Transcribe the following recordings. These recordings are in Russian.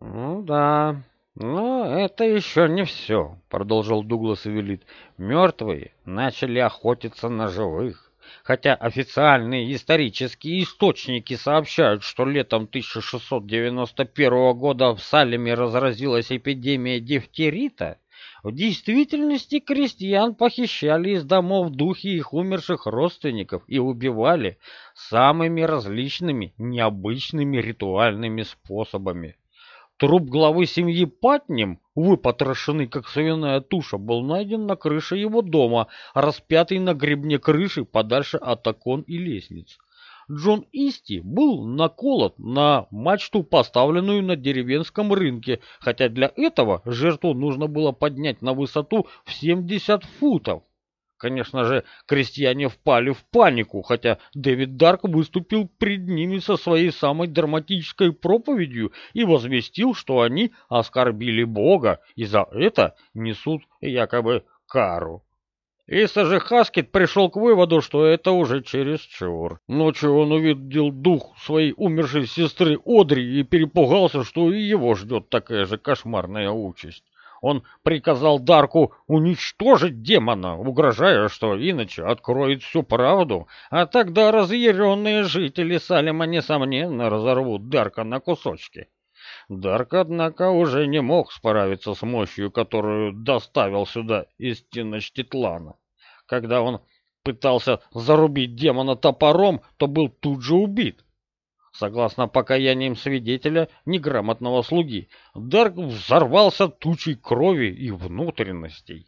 Ну да, но это еще не все, продолжил Дуглас и велит. Мертвые начали охотиться на живых. Хотя официальные исторические источники сообщают, что летом 1691 года в Салеме разразилась эпидемия дифтерита, в действительности крестьян похищали из домов духи их умерших родственников и убивали самыми различными необычными ритуальными способами. Труп главы семьи Патнем, выпотрошенный как свиная туша, был найден на крыше его дома, распятый на гребне крыши подальше от окон и лестниц. Джон Исти был наколот на мачту, поставленную на деревенском рынке, хотя для этого жертву нужно было поднять на высоту в 70 футов. Конечно же, крестьяне впали в панику, хотя Дэвид Дарк выступил пред ними со своей самой драматической проповедью и возвестил, что они оскорбили Бога и за это несут якобы кару. Иса же Хаскет пришел к выводу, что это уже чересчур. Ночью он увидел дух своей умершей сестры Одри и перепугался, что и его ждет такая же кошмарная участь. Он приказал Дарку уничтожить демона, угрожая, что иначе откроет всю правду, а тогда разъяренные жители Салема, несомненно, разорвут Дарка на кусочки. Дарк, однако, уже не мог справиться с мощью, которую доставил сюда из Тиночтитлана. Когда он пытался зарубить демона топором, то был тут же убит. Согласно покаяниям свидетеля, неграмотного слуги, Дарк взорвался тучей крови и внутренностей.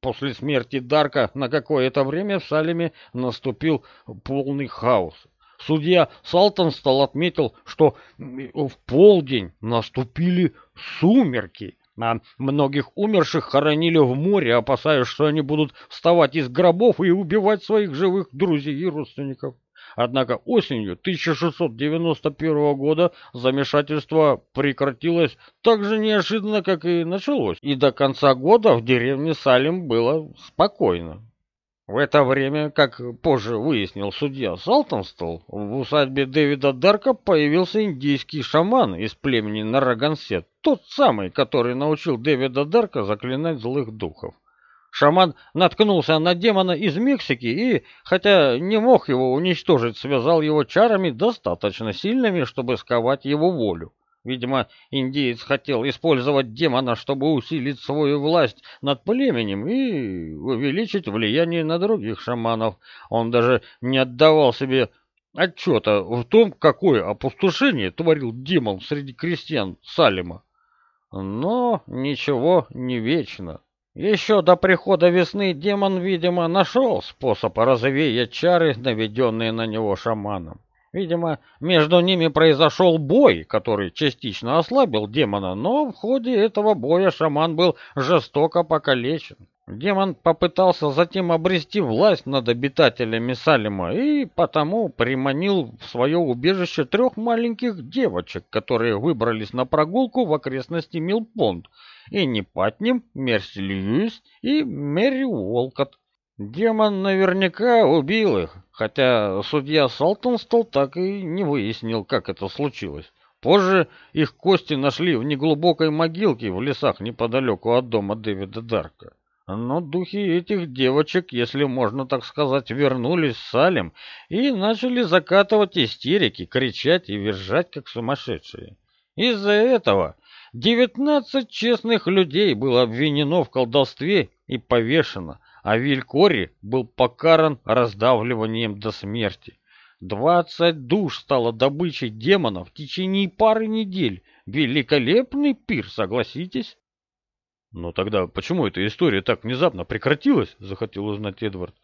После смерти Дарка на какое-то время в Салеме наступил полный хаос. Судья Салтонстал отметил, что в полдень наступили сумерки, а многих умерших хоронили в море, опасаясь, что они будут вставать из гробов и убивать своих живых друзей и родственников. Однако осенью 1691 года замешательство прекратилось так же неожиданно, как и началось, и до конца года в деревне Салим было спокойно. В это время, как позже выяснил судья Салтонстол, в усадьбе Дэвида Дарка появился индийский шаман из племени Нарагансет, тот самый, который научил Дэвида Дарка заклинать злых духов. Шаман наткнулся на демона из Мексики и, хотя не мог его уничтожить, связал его чарами достаточно сильными, чтобы сковать его волю. Видимо, индеец хотел использовать демона, чтобы усилить свою власть над племенем и увеличить влияние на других шаманов. Он даже не отдавал себе отчета в том, какое опустошение творил демон среди крестьян Салима. Но ничего не вечно. Еще до прихода весны демон, видимо, нашел способ развеять чары, наведенные на него шаманом. Видимо, между ними произошел бой, который частично ослабил демона, но в ходе этого боя шаман был жестоко покалечен. Демон попытался затем обрести власть над обитателями Салима и потому приманил в свое убежище трех маленьких девочек, которые выбрались на прогулку в окрестности Милпонд, и не Патнем, Мерси Льюис и Мэри Уолкот. Демон наверняка убил их, хотя судья Салтонстол так и не выяснил, как это случилось. Позже их кости нашли в неглубокой могилке в лесах неподалеку от дома Дэвида Дарка. Но духи этих девочек, если можно так сказать, вернулись в Салем и начали закатывать истерики, кричать и визжать, как сумасшедшие. Из-за этого девятнадцать честных людей было обвинено в колдовстве и повешено, а Вилькори был покаран раздавливанием до смерти. Двадцать душ стало добычей демонов в течение пары недель. Великолепный пир, согласитесь? «Но тогда почему эта история так внезапно прекратилась?» — захотел узнать Эдвард.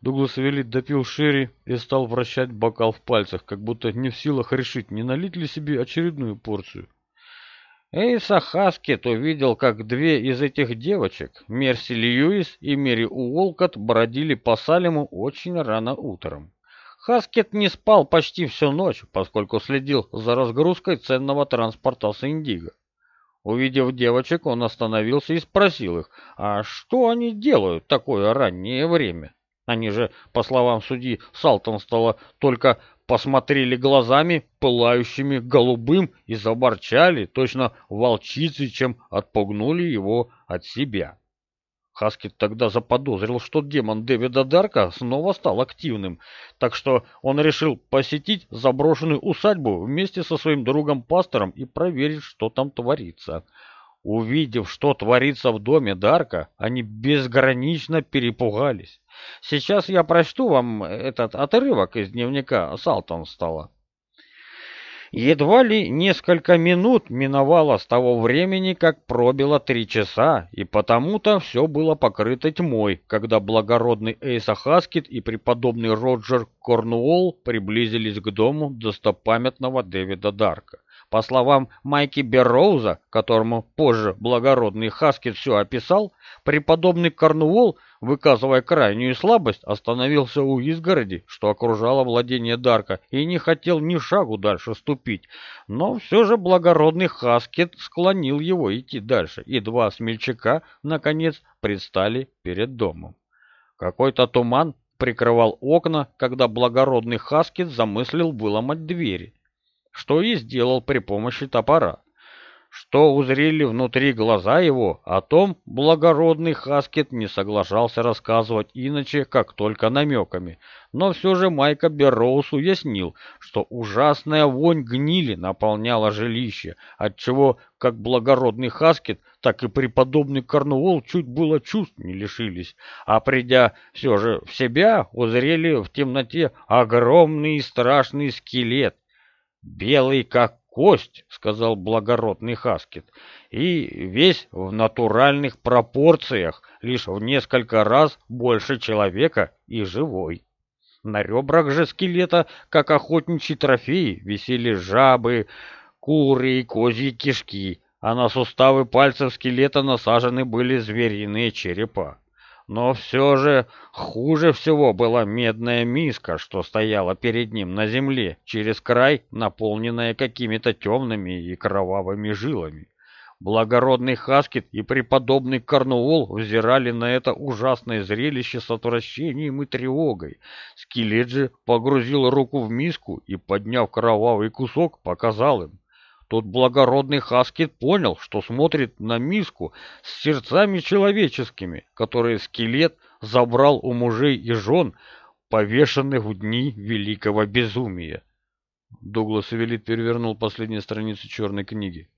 Дуглас Велит допил Шерри и стал вращать бокал в пальцах, как будто не в силах решить, не налить ли себе очередную порцию. Эйса Хаскет увидел, как две из этих девочек, Мерси Льюис и Мэри Уолкот, бродили по Салему очень рано утром. Хаскет не спал почти всю ночь, поскольку следил за разгрузкой ценного транспорта с Индиго. Увидев девочек, он остановился и спросил их, а что они делают такое раннее время? Они же, по словам судьи Салтонстала, только посмотрели глазами, пылающими голубым, и заборчали, точно волчицы, чем отпугнули его от себя. Хаскет тогда заподозрил, что демон Дэвида Дарка снова стал активным, так что он решил посетить заброшенную усадьбу вместе со своим другом-пастором и проверить, что там творится. Увидев, что творится в доме Дарка, они безгранично перепугались. Сейчас я прочту вам этот отрывок из дневника Салтонстала. Едва ли несколько минут миновало с того времени, как пробило три часа, и потому-то все было покрыто тьмой, когда благородный Эйса Хаскет и преподобный Роджер Корнуолл приблизились к дому достопамятного Дэвида Дарка. По словам Майки Берроуза, которому позже благородный Хаскет все описал, преподобный Корнуолл, выказывая крайнюю слабость, остановился у изгороди, что окружало владение Дарка, и не хотел ни шагу дальше ступить. Но все же благородный Хаскет склонил его идти дальше, и два смельчака, наконец, предстали перед домом. Какой-то туман прикрывал окна, когда благородный Хаскет замыслил выломать двери что и сделал при помощи топора. Что узрели внутри глаза его, о том благородный Хаскет не соглашался рассказывать иначе, как только намеками. Но все же Майка Берроуз уяснил, что ужасная вонь гнили наполняла жилище, отчего как благородный Хаскет, так и преподобный Корнуолл чуть было чувств не лишились, а придя все же в себя, узрели в темноте огромный и страшный скелет, «Белый как кость», — сказал благородный Хаскет, «и весь в натуральных пропорциях, лишь в несколько раз больше человека и живой». На ребрах же скелета, как охотничьи трофеи, висели жабы, куры и козьи кишки, а на суставы пальцев скелета насажены были звериные черепа. Но все же хуже всего была медная миска, что стояла перед ним на земле, через край, наполненная какими-то темными и кровавыми жилами. Благородный Хаскет и преподобный Корнуол взирали на это ужасное зрелище с отвращением и тревогой. Скелет же погрузил руку в миску и, подняв кровавый кусок, показал им. Тот благородный Хаскет понял, что смотрит на миску с сердцами человеческими, которые скелет забрал у мужей и жен, повешенных в дни великого безумия. Дуглас Эвелит перевернул последнюю страницу черной книги.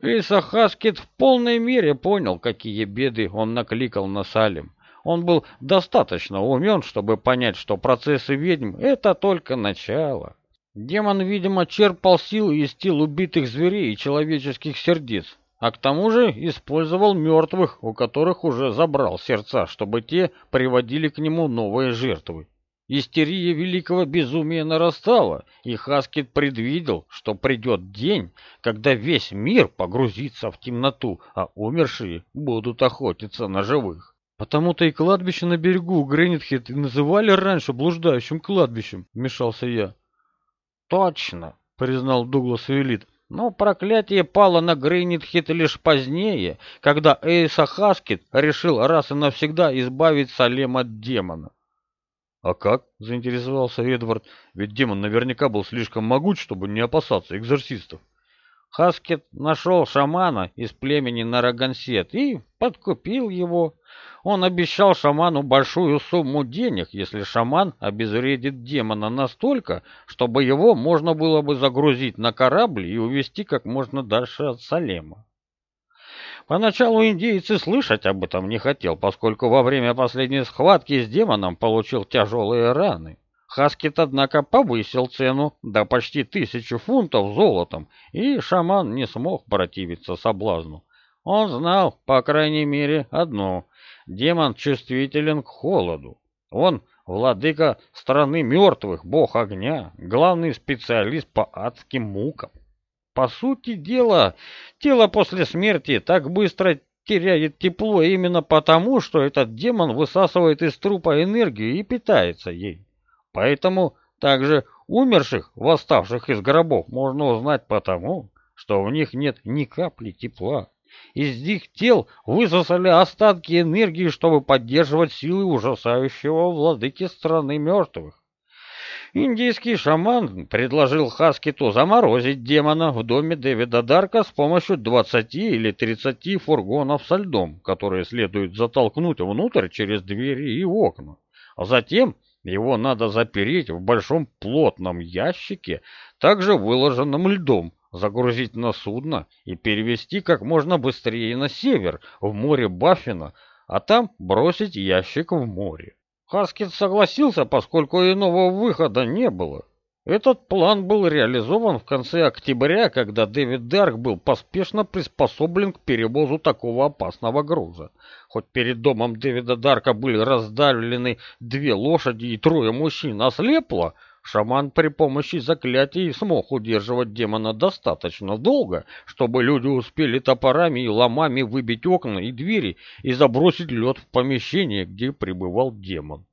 Иса Хаскет в полной мере понял, какие беды он накликал на Салем. Он был достаточно умен, чтобы понять, что процессы ведьм — это только начало. Демон, видимо, черпал силы из тел убитых зверей и человеческих сердец, а к тому же использовал мертвых, у которых уже забрал сердца, чтобы те приводили к нему новые жертвы. Истерия великого безумия нарастала, и Хаскет предвидел, что придет день, когда весь мир погрузится в темноту, а умершие будут охотиться на живых. Потому-то и кладбище на берегу Гренитхед называли раньше блуждающим кладбищем, вмешался я. «Точно», — признал Дуглас Уэлит. «Но проклятие пало на Грейнитхит лишь позднее, когда Эйса Хаскет решил раз и навсегда избавить Салем от демона». «А как?» — заинтересовался Эдвард. «Ведь демон наверняка был слишком могуч, чтобы не опасаться экзорцистов». Хаскет нашел шамана из племени Нарагансет и подкупил его. Он обещал шаману большую сумму денег, если шаман обезвредит демона настолько, чтобы его можно было бы загрузить на корабль и увезти как можно дальше от Салема. Поначалу индейцы слышать об этом не хотел, поскольку во время последней схватки с демоном получил тяжелые раны. Хаскет, однако, повысил цену до почти тысячи фунтов золотом, и шаман не смог противиться соблазну. Он знал, по крайней мере, одно — демон чувствителен к холоду. Он — владыка страны мертвых, бог огня, главный специалист по адским мукам. По сути дела, тело после смерти так быстро теряет тепло именно потому, что этот демон высасывает из трупа энергию и питается ей. Поэтому также умерших, восставших из гробов, можно узнать потому, что в них нет ни капли тепла. Из них тел высосали остатки энергии, чтобы поддерживать силы ужасающего владыки страны мертвых. Индийский шаман предложил Хаскиту заморозить демона в доме Дэвида Дарка с помощью 20 или 30 фургонов со льдом, которые следует затолкнуть внутрь через двери и окна. А затем его надо запереть в большом плотном ящике, также выложенном льдом, загрузить на судно и перевести как можно быстрее на север, в море Баффина, а там бросить ящик в море. Хаскин согласился, поскольку иного выхода не было. Этот план был реализован в конце октября, когда Дэвид Дарк был поспешно приспособлен к перевозу такого опасного груза. Хоть перед домом Дэвида Дарка были раздавлены две лошади и трое мужчин ослепло, шаман при помощи заклятий смог удерживать демона достаточно долго, чтобы люди успели топорами и ломами выбить окна и двери и забросить лед в помещение, где пребывал демон.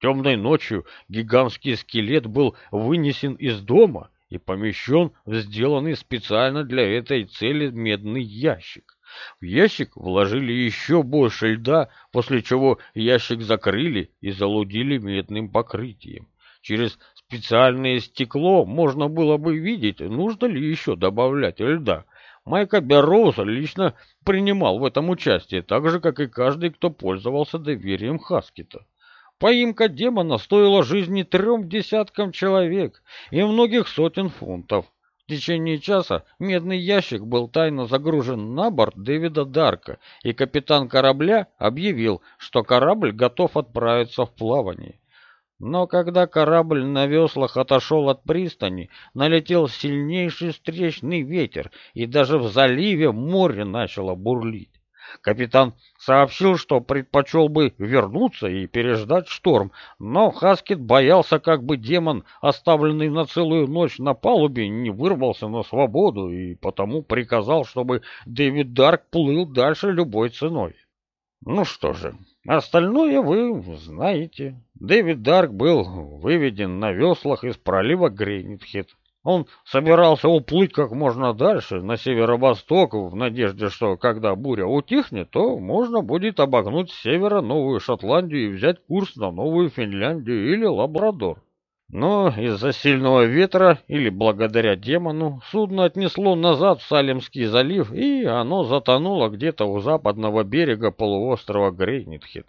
Темной ночью гигантский скелет был вынесен из дома и помещен в сделанный специально для этой цели медный ящик. В ящик вложили еще больше льда, после чего ящик закрыли и залудили медным покрытием. Через специальное стекло можно было бы видеть, нужно ли еще добавлять льда. Майка Берроуз лично принимал в этом участие, так же, как и каждый, кто пользовался доверием Хаскита. Поимка демона стоила жизни трем десяткам человек и многих сотен фунтов. В течение часа медный ящик был тайно загружен на борт Дэвида Дарка, и капитан корабля объявил, что корабль готов отправиться в плавание. Но когда корабль на веслах отошел от пристани, налетел сильнейший встречный ветер, и даже в заливе море начало бурлить. Капитан сообщил, что предпочел бы вернуться и переждать шторм, но Хаскет боялся, как бы демон, оставленный на целую ночь на палубе, не вырвался на свободу, и потому приказал, чтобы Дэвид Дарк плыл дальше любой ценой. Ну что же, остальное вы знаете. Дэвид Дарк был выведен на веслах из пролива Грейнитхед. Он собирался уплыть как можно дальше, на северо-восток, в надежде, что когда буря утихнет, то можно будет обогнуть с севера Новую Шотландию и взять курс на Новую Финляндию или Лабрадор. Но из-за сильного ветра или благодаря демону судно отнесло назад в Салемский залив, и оно затонуло где-то у западного берега полуострова Грейнитхед.